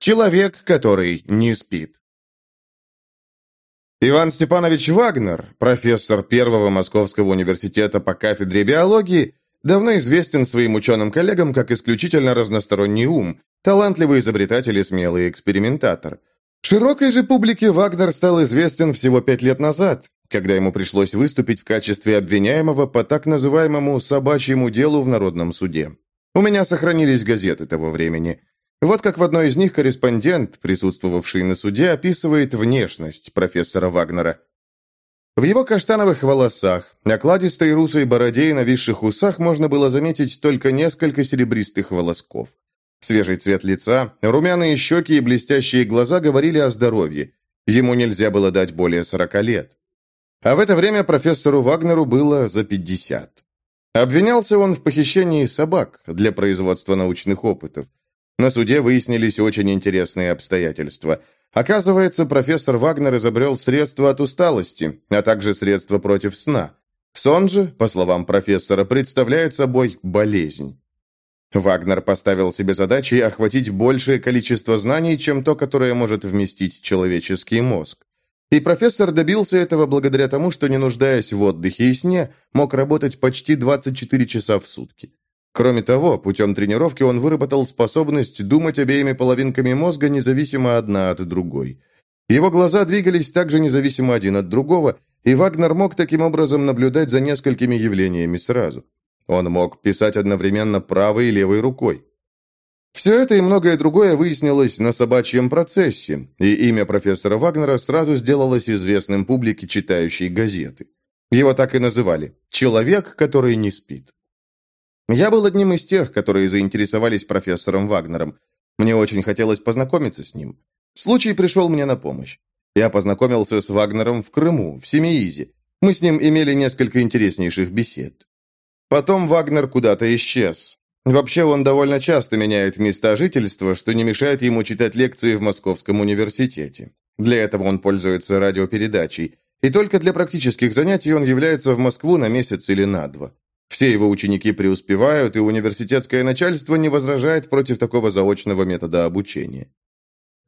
Человек, который не спит. Иван Степанович Вагнер, профессор Первого Московского университета по кафедре биологии, давно известен своим ученым коллегам как исключительно разносторонний ум, талантливый изобретатель и смелый экспериментатор. Широкой же публике Вагнер стал известен всего пять лет назад, когда ему пришлось выступить в качестве обвиняемого по так называемому «собачьему делу» в Народном суде. У меня сохранились газеты того времени. Вот как в одной из них корреспондент, присутствовавший на суде, описывает внешность профессора Вагнера. В его каштановых волосах, окладистой русой бороде и нависших усах можно было заметить только несколько серебристых волосков. Свежий цвет лица, румяные щеки и блестящие глаза говорили о здоровье. Ему нельзя было дать более сорока лет. А в это время профессору Вагнеру было за пятьдесят. Обвинялся он в похищении собак для производства научных опытов. На суде выяснились очень интересные обстоятельства. Оказывается, профессор Вагнер изобрел средства от усталости, а также средства против сна. Сон же, по словам профессора, представляет собой болезнь. Вагнер поставил себе задачей охватить большее количество знаний, чем то, которое может вместить человеческий мозг. И профессор добился этого благодаря тому, что, не нуждаясь в отдыхе и сне, мог работать почти 24 часа в сутки. Кроме того, путем тренировки он выработал способность думать обеими половинками мозга независимо одна от другой. Его глаза двигались также независимо один от другого, и Вагнер мог таким образом наблюдать за несколькими явлениями сразу. Он мог писать одновременно правой и левой рукой. Все это и многое другое выяснилось на собачьем процессе, и имя профессора Вагнера сразу сделалось известным публике, читающей газеты. Его так и называли «человек, который не спит». Я был одним из тех, которые заинтересовались профессором Вагнером. Мне очень хотелось познакомиться с ним. Случай пришел мне на помощь. Я познакомился с Вагнером в Крыму, в Семиизе. Мы с ним имели несколько интереснейших бесед. Потом Вагнер куда-то исчез. Вообще, он довольно часто меняет места жительства, что не мешает ему читать лекции в Московском университете. Для этого он пользуется радиопередачей. И только для практических занятий он является в Москву на месяц или на два. Все его ученики преуспевают, и университетское начальство не возражает против такого заочного метода обучения.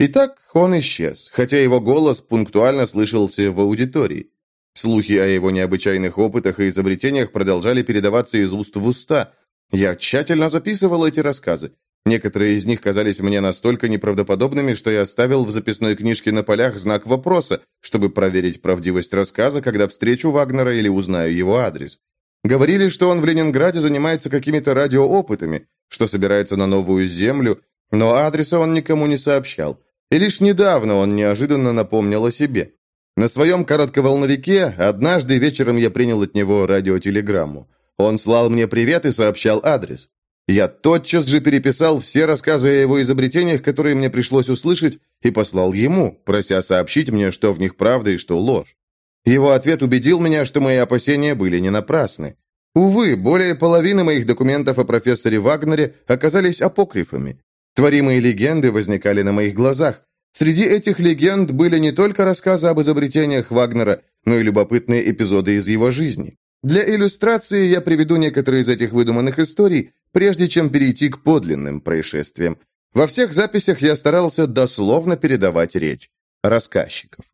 Итак, он исчез, хотя его голос пунктуально слышался в аудитории. Слухи о его необычайных опытах и изобретениях продолжали передаваться из уст в уста. Я тщательно записывал эти рассказы. Некоторые из них казались мне настолько неправдоподобными, что я оставил в записной книжке на полях знак вопроса, чтобы проверить правдивость рассказа, когда встречу Вагнера или узнаю его адрес. Говорили, что он в Ленинграде занимается какими-то радиоопытами, что собирается на новую землю, но адреса он никому не сообщал. И лишь недавно он неожиданно напомнил о себе. На своем коротковолновике однажды вечером я принял от него радиотелеграмму. Он слал мне привет и сообщал адрес. Я тотчас же переписал все рассказы о его изобретениях, которые мне пришлось услышать, и послал ему, прося сообщить мне, что в них правда и что ложь. Его ответ убедил меня, что мои опасения были не напрасны. Увы, более половины моих документов о профессоре Вагнере оказались апокрифами. Творимые легенды возникали на моих глазах. Среди этих легенд были не только рассказы об изобретениях Вагнера, но и любопытные эпизоды из его жизни. Для иллюстрации я приведу некоторые из этих выдуманных историй, прежде чем перейти к подлинным происшествиям. Во всех записях я старался дословно передавать речь рассказчиков.